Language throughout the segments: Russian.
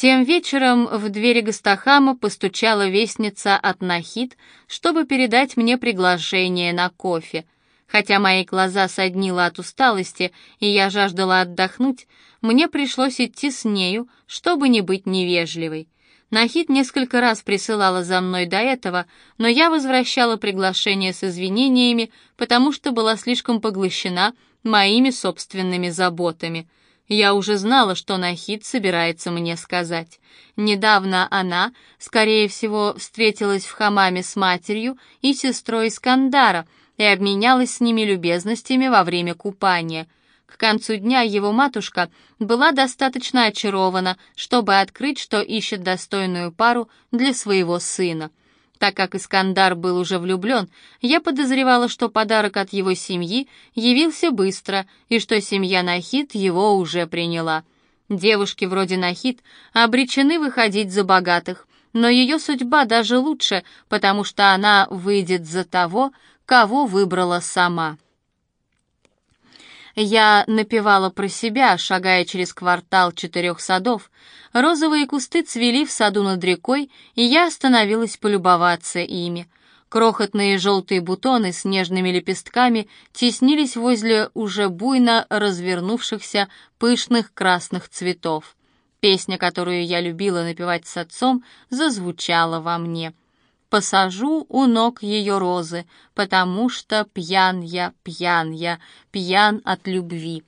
Тем вечером в двери Гастахама постучала вестница от Нахид, чтобы передать мне приглашение на кофе. Хотя мои глаза соднило от усталости, и я жаждала отдохнуть, мне пришлось идти с нею, чтобы не быть невежливой. Нахид несколько раз присылала за мной до этого, но я возвращала приглашение с извинениями, потому что была слишком поглощена моими собственными заботами. Я уже знала, что Нахид собирается мне сказать. Недавно она, скорее всего, встретилась в хамаме с матерью и сестрой Искандара и обменялась с ними любезностями во время купания — к концу дня его матушка была достаточно очарована, чтобы открыть, что ищет достойную пару для своего сына. Так как Искандар был уже влюблен, я подозревала, что подарок от его семьи явился быстро и что семья Нахид его уже приняла. Девушки вроде Нахид обречены выходить за богатых, но ее судьба даже лучше, потому что она выйдет за того, кого выбрала сама. Я напевала про себя, шагая через квартал четырех садов. Розовые кусты цвели в саду над рекой, и я остановилась полюбоваться ими. Крохотные желтые бутоны с нежными лепестками теснились возле уже буйно развернувшихся пышных красных цветов. Песня, которую я любила напевать с отцом, зазвучала во мне — посажу у ног ее розы, потому что пьян я, пьян я, пьян от любви.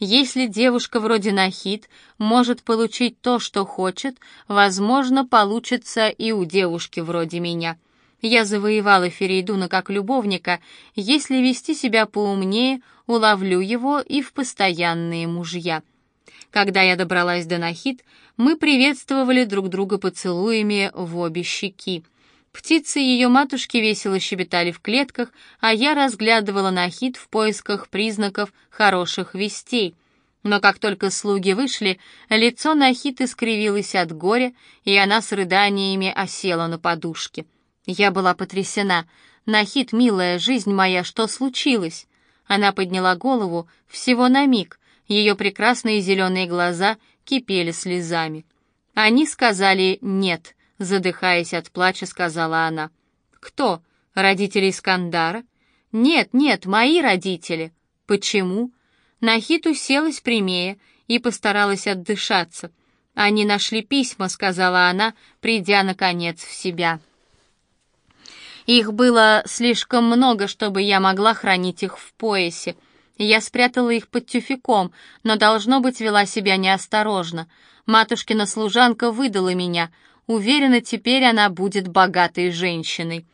Если девушка вроде Нахид может получить то, что хочет, возможно, получится и у девушки вроде меня. Я завоевала Ферейдуна как любовника, если вести себя поумнее, уловлю его и в постоянные мужья. Когда я добралась до Нахид, мы приветствовали друг друга поцелуями в обе щеки. Птицы ее матушки весело щебетали в клетках, а я разглядывала Нахид в поисках признаков хороших вестей. Но как только слуги вышли, лицо Нахид искривилось от горя, и она с рыданиями осела на подушке. Я была потрясена. «Нахид, милая, жизнь моя, что случилось?» Она подняла голову всего на миг. Ее прекрасные зеленые глаза кипели слезами. Они сказали «нет», задыхаясь от плача, сказала она. «Кто? Родители Искандара?» «Нет, нет, мои родители». «Почему?» Нахид уселась прямее и постаралась отдышаться. «Они нашли письма», — сказала она, придя, наконец, в себя. Их было слишком много, чтобы я могла хранить их в поясе. Я спрятала их под тюфяком, но, должно быть, вела себя неосторожно. Матушкина служанка выдала меня. Уверена, теперь она будет богатой женщиной.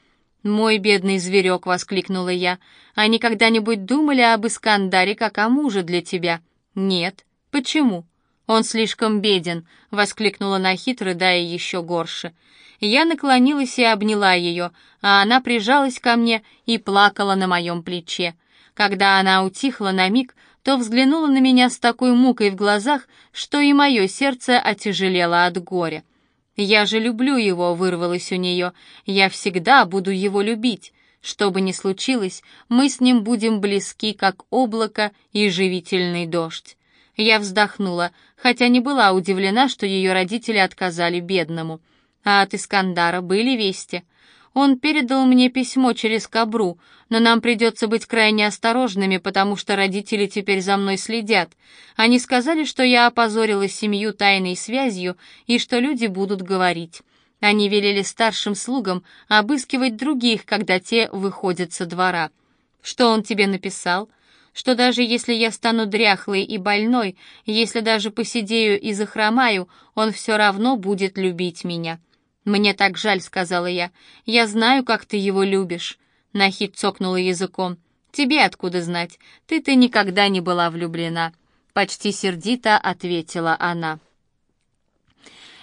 «Мой бедный зверек!» — воскликнула я. «Они когда-нибудь думали об Искандаре как о муже для тебя?» «Нет». «Почему?» «Он слишком беден», — воскликнула Нахит, рыдая еще горше. Я наклонилась и обняла ее, а она прижалась ко мне и плакала на моем плече. Когда она утихла на миг, то взглянула на меня с такой мукой в глазах, что и мое сердце отяжелело от горя. «Я же люблю его», — вырвалось у нее. «Я всегда буду его любить. Что бы ни случилось, мы с ним будем близки, как облако и живительный дождь». Я вздохнула, хотя не была удивлена, что ее родители отказали бедному. А от Искандара были вести. Он передал мне письмо через Кабру, но нам придется быть крайне осторожными, потому что родители теперь за мной следят. Они сказали, что я опозорила семью тайной связью и что люди будут говорить. Они велели старшим слугам обыскивать других, когда те выходят со двора. Что он тебе написал? Что даже если я стану дряхлой и больной, если даже посидею и захромаю, он все равно будет любить меня. «Мне так жаль», — сказала я. «Я знаю, как ты его любишь». Нахид цокнула языком. «Тебе откуда знать? Ты-то никогда не была влюблена». Почти сердито ответила она.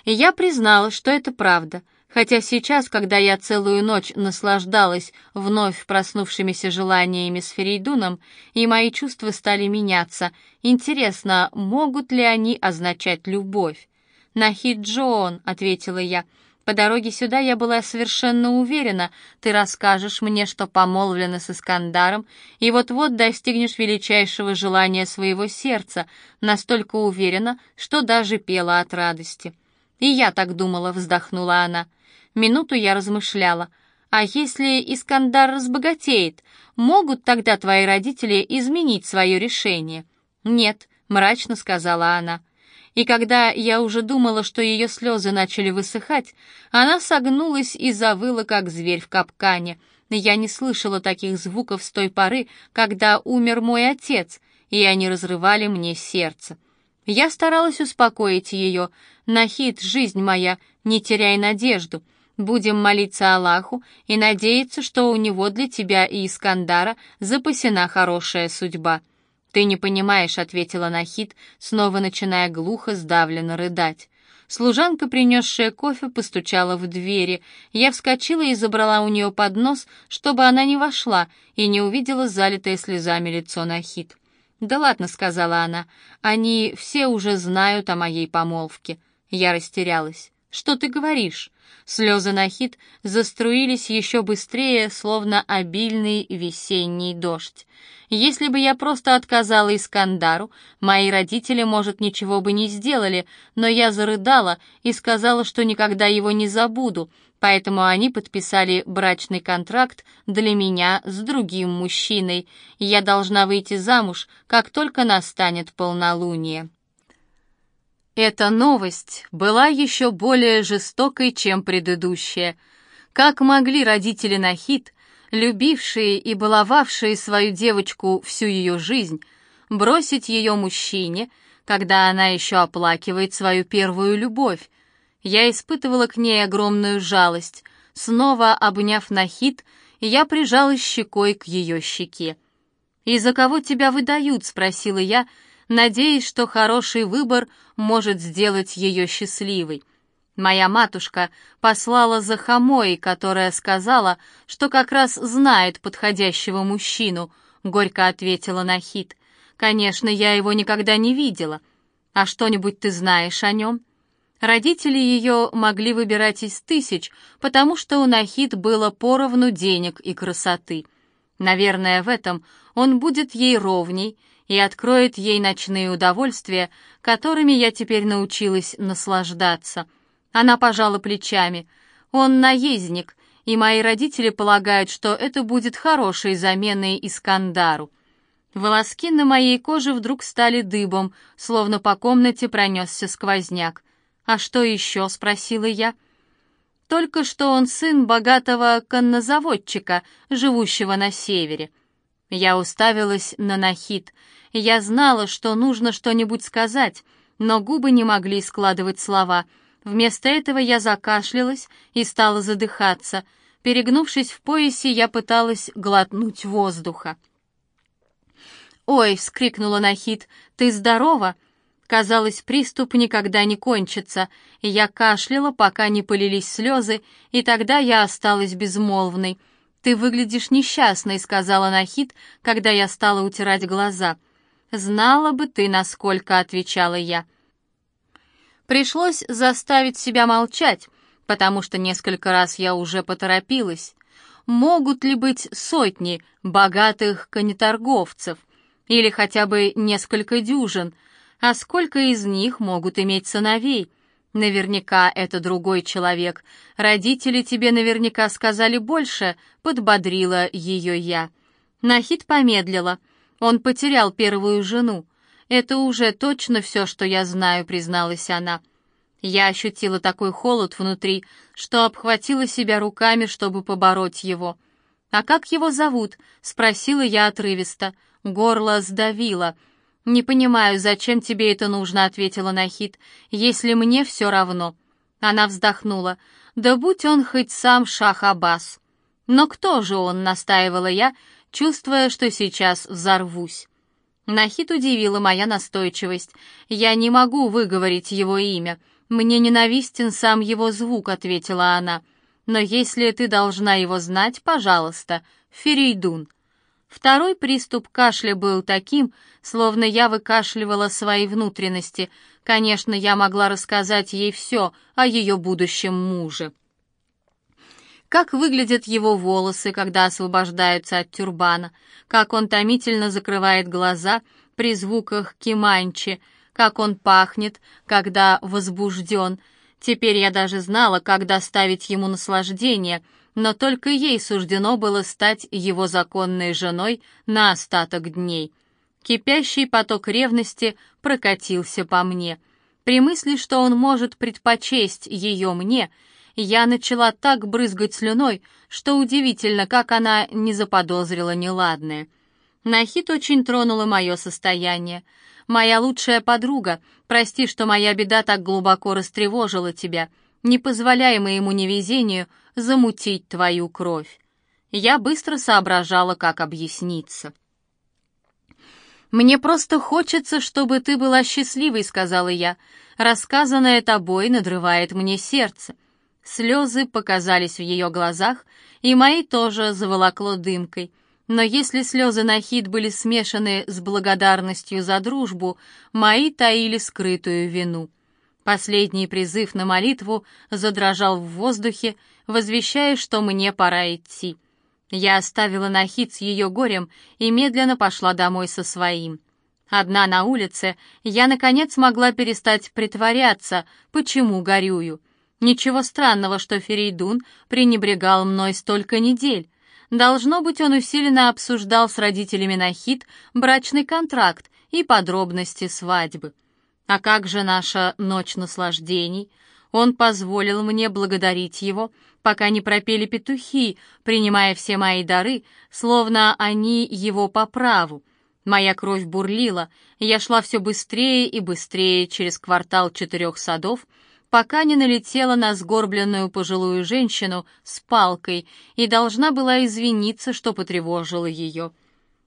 Я признала, что это правда, хотя сейчас, когда я целую ночь наслаждалась вновь проснувшимися желаниями с Ферейдуном, и мои чувства стали меняться, интересно, могут ли они означать любовь? «Нахид Джон», — ответила я, — по дороге сюда я была совершенно уверена, ты расскажешь мне, что помолвлена с Искандаром, и вот-вот достигнешь величайшего желания своего сердца, настолько уверена, что даже пела от радости. «И я так думала», — вздохнула она. Минуту я размышляла. «А если Искандар разбогатеет, могут тогда твои родители изменить свое решение?» «Нет», — мрачно сказала она. И когда я уже думала, что ее слезы начали высыхать, она согнулась и завыла, как зверь в капкане. Я не слышала таких звуков с той поры, когда умер мой отец, и они разрывали мне сердце. Я старалась успокоить ее. «Нахид, жизнь моя, не теряй надежду. Будем молиться Аллаху и надеяться, что у него для тебя и Искандара запасена хорошая судьба». «Ты не понимаешь», — ответила Нахид, снова начиная глухо, сдавленно рыдать. Служанка, принесшая кофе, постучала в двери. Я вскочила и забрала у нее поднос, чтобы она не вошла и не увидела залитое слезами лицо Нахид. «Да ладно», — сказала она, — «они все уже знают о моей помолвке». Я растерялась. «Что ты говоришь?» Слезы Нахид заструились еще быстрее, словно обильный весенний дождь. Если бы я просто отказала Искандару, мои родители, может, ничего бы не сделали, но я зарыдала и сказала, что никогда его не забуду, поэтому они подписали брачный контракт для меня с другим мужчиной. Я должна выйти замуж, как только настанет полнолуние. Эта новость была еще более жестокой, чем предыдущая. Как могли родители Нахид любившие и баловавшие свою девочку всю ее жизнь, бросить ее мужчине, когда она еще оплакивает свою первую любовь. Я испытывала к ней огромную жалость. Снова обняв Нахид, я прижалась щекой к ее щеке. «И за кого тебя выдают?» — спросила я, надеясь, что хороший выбор может сделать ее счастливой. Моя матушка послала за Хамой, которая сказала, что как раз знает подходящего мужчину, горько ответила Нахид. Конечно, я его никогда не видела. А что-нибудь ты знаешь о нем? Родители ее могли выбирать из тысяч, потому что у Нахид было поровну денег и красоты. Наверное, в этом он будет ей ровней и откроет ей ночные удовольствия, которыми я теперь научилась наслаждаться — она пожала плечами. «Он наездник, и мои родители полагают, что это будет хорошей заменой Искандару». Волоски на моей коже вдруг стали дыбом, словно по комнате пронесся сквозняк. «А что еще?» — спросила я. «Только что он сын богатого коннозаводчика, живущего на севере». Я уставилась на Нахид. Я знала, что нужно что-нибудь сказать, но губы не могли складывать слова — Вместо этого я закашлялась и стала задыхаться. Перегнувшись в поясе, я пыталась глотнуть воздуха. «Ой!» — вскрикнула Нахид. «Ты здорова?» Казалось, приступ никогда не кончится. Я кашляла, пока не полились слезы, и тогда я осталась безмолвной. «Ты выглядишь несчастной», — сказала Нахид, когда я стала утирать глаза. «Знала бы ты, насколько», — отвечала я. Пришлось заставить себя молчать, потому что несколько раз я уже поторопилась. Могут ли быть сотни богатых конеторговцев? Или хотя бы несколько дюжин? А сколько из них могут иметь сыновей? Наверняка это другой человек. Родители тебе наверняка сказали больше, подбодрила ее я. Нахид помедлила. Он потерял первую жену. «Это уже точно все, что я знаю», — призналась она. Я ощутила такой холод внутри, что обхватила себя руками, чтобы побороть его. «А как его зовут?» — спросила я отрывисто. Горло сдавило. «Не понимаю, зачем тебе это нужно», — ответила Нахид, «если мне все равно». Она вздохнула. «Да будь он хоть сам Шах Аббас». «Но кто же он?» — настаивала я, чувствуя, что сейчас взорвусь. Нахид удивила моя настойчивость. «Я не могу выговорить его имя. Мне ненавистен сам его звук», — ответила она. «Но если ты должна его знать, пожалуйста, Ферейдун». Второй приступ кашля был таким, словно я выкашливала свои внутренности. Конечно, я могла рассказать ей все о ее будущем муже как выглядят его волосы, когда освобождаются от тюрбана, как он томительно закрывает глаза при звуках киманчи, как он пахнет, когда возбужден. Теперь я даже знала, как доставить ему наслаждение, но только ей суждено было стать его законной женой на остаток дней. Кипящий поток ревности прокатился по мне. При мысли, что он может предпочесть ее мне, я начала так брызгать слюной, что удивительно, как она не заподозрила неладное. Нахид очень тронуло мое состояние. «Моя лучшая подруга, прости, что моя беда так глубоко растревожила тебя. Не позволяй моему невезению замутить твою кровь». Я быстро соображала, как объясниться. «Мне просто хочется, чтобы ты была счастливой», — сказала я. «Рассказанное тобой надрывает мне сердце». Слезы показались в ее глазах, и мои тоже заволокло дымкой. Но если слезы Нахид были смешаны с благодарностью за дружбу, мои таили скрытую вину. Последний призыв на молитву задрожал в воздухе, возвещая, что мне пора идти. Я оставила Нахид с ее горем и медленно пошла домой со своим. Одна на улице, я, наконец, могла перестать притворяться, почему горюю. Ничего странного, что Ферейдун пренебрегал мной столько недель. Должно быть, он усиленно обсуждал с родителями Нахид брачный контракт и подробности свадьбы. А как же наша ночь наслаждений? Он позволил мне благодарить его, пока не пропели петухи, принимая все мои дары, словно они его по праву. Моя кровь бурлила, я шла все быстрее и быстрее через квартал четырех садов, пока не налетела на сгорбленную пожилую женщину с палкой и должна была извиниться, что потревожила ее.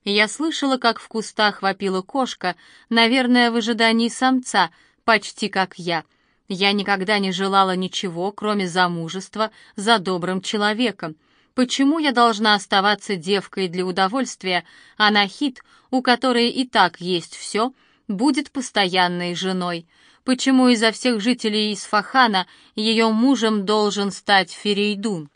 Я слышала, как в кустах вопила кошка, наверное, в ожидании самца, почти как я. Я никогда не желала ничего, кроме замужества за добрым человеком. Почему я должна оставаться девкой для удовольствия, а Нахид, у которой и так есть все, будет постоянной женой? почему изо всех жителей Исфахана ее мужем должен стать Ферейдун.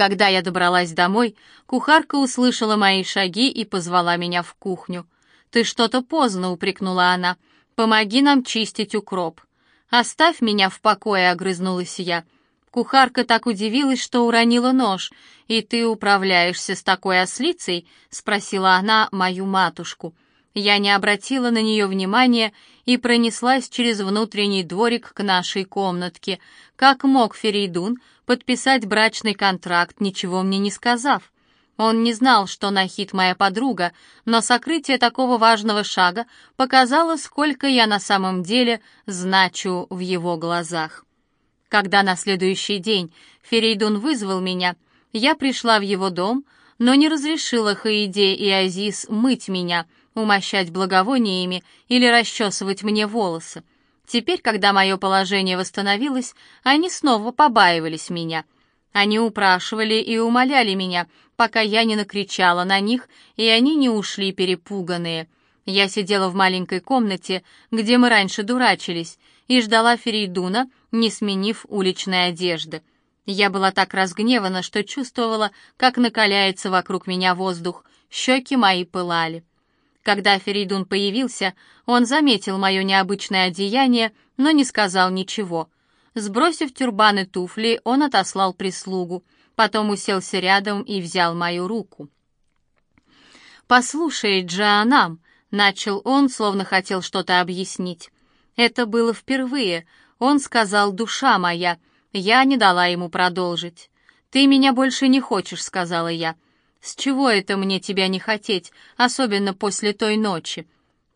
Когда я добралась домой, кухарка услышала мои шаги и позвала меня в кухню. «Ты что-то поздно», — упрекнула она. «Помоги нам чистить укроп». «Оставь меня в покое», — огрызнулась я. Кухарка так удивилась, что уронила нож. «И ты управляешься с такой ослицей?» — спросила она мою матушку. Я не обратила на нее внимания и пронеслась через внутренний дворик к нашей комнатке. Как мог Ферейдун подписать брачный контракт, ничего мне не сказав? Он не знал, что Нахид моя подруга, но сокрытие такого важного шага показало, сколько я на самом деле значу в его глазах. Когда на следующий день Ферейдун вызвал меня, я пришла в его дом, но не разрешила Хаиде и Азиз мыть меня — умощать благовониями или расчесывать мне волосы. Теперь, когда мое положение восстановилось, они снова побаивались меня. Они упрашивали и умоляли меня, пока я не накричала на них, и они не ушли перепуганные. Я сидела в маленькой комнате, где мы раньше дурачились, и ждала Ферейдуна, не сменив уличной одежды. Я была так разгневана, что чувствовала, как накаляется вокруг меня воздух, щеки мои пылали. Когда Феридун появился, он заметил мое необычное одеяние, но не сказал ничего. Сбросив тюрбан и туфли, он отослал прислугу, потом уселся рядом и взял мою руку. «Послушай, Джоанам», — начал он, словно хотел что-то объяснить. Это было впервые. Он сказал «душа моя». Я не дала ему продолжить. «Ты меня больше не хочешь», — сказала я. «С чего это мне тебя не хотеть, особенно после той ночи?»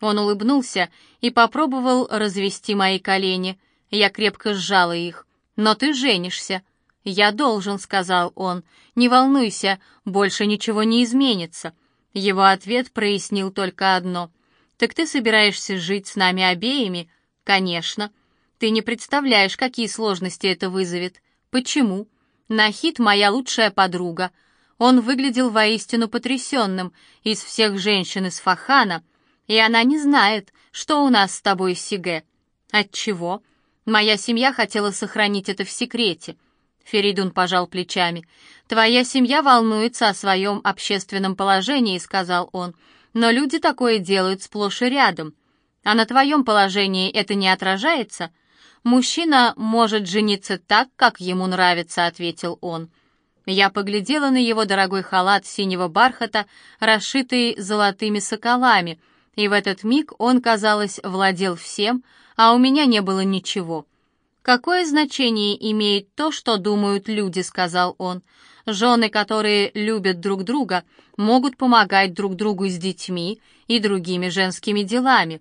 Он улыбнулся и попробовал развести мои колени. Я крепко сжала их. «Но ты женишься». «Я должен», — сказал он. «Не волнуйся, больше ничего не изменится». Его ответ прояснил только одно. «Так ты собираешься жить с нами обеими?» «Конечно». «Ты не представляешь, какие сложности это вызовет». «Почему?» «Нахид моя лучшая подруга. Он выглядел воистину потрясенным из всех женщин из Фахана, и она не знает, что у нас с тобой Сиге. Отчего? Моя семья хотела сохранить это в секрете. Феридун пожал плечами. «Твоя семья волнуется о своем общественном положении», — сказал он. «Но люди такое делают сплошь и рядом. А на твоем положении это не отражается?» «Мужчина может жениться так, как ему нравится», — ответил он. Я поглядела на его дорогой халат синего бархата, расшитый золотыми соколами, и в этот миг он, казалось, владел всем, а у меня не было ничего. «Какое значение имеет то, что думают люди?» — сказал он. «Жены, которые любят друг друга, могут помогать друг другу с детьми и другими женскими делами.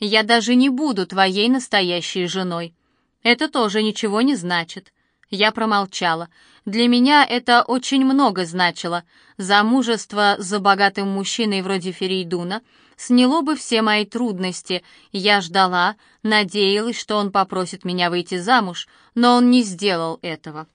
Я даже не буду твоей настоящей женой. Это тоже ничего не значит». Я промолчала. Для меня это очень много значило. Замужество за богатым мужчиной вроде Ферейдуна сняло бы все мои трудности. Я ждала, надеялась, что он попросит меня выйти замуж, но он не сделал этого.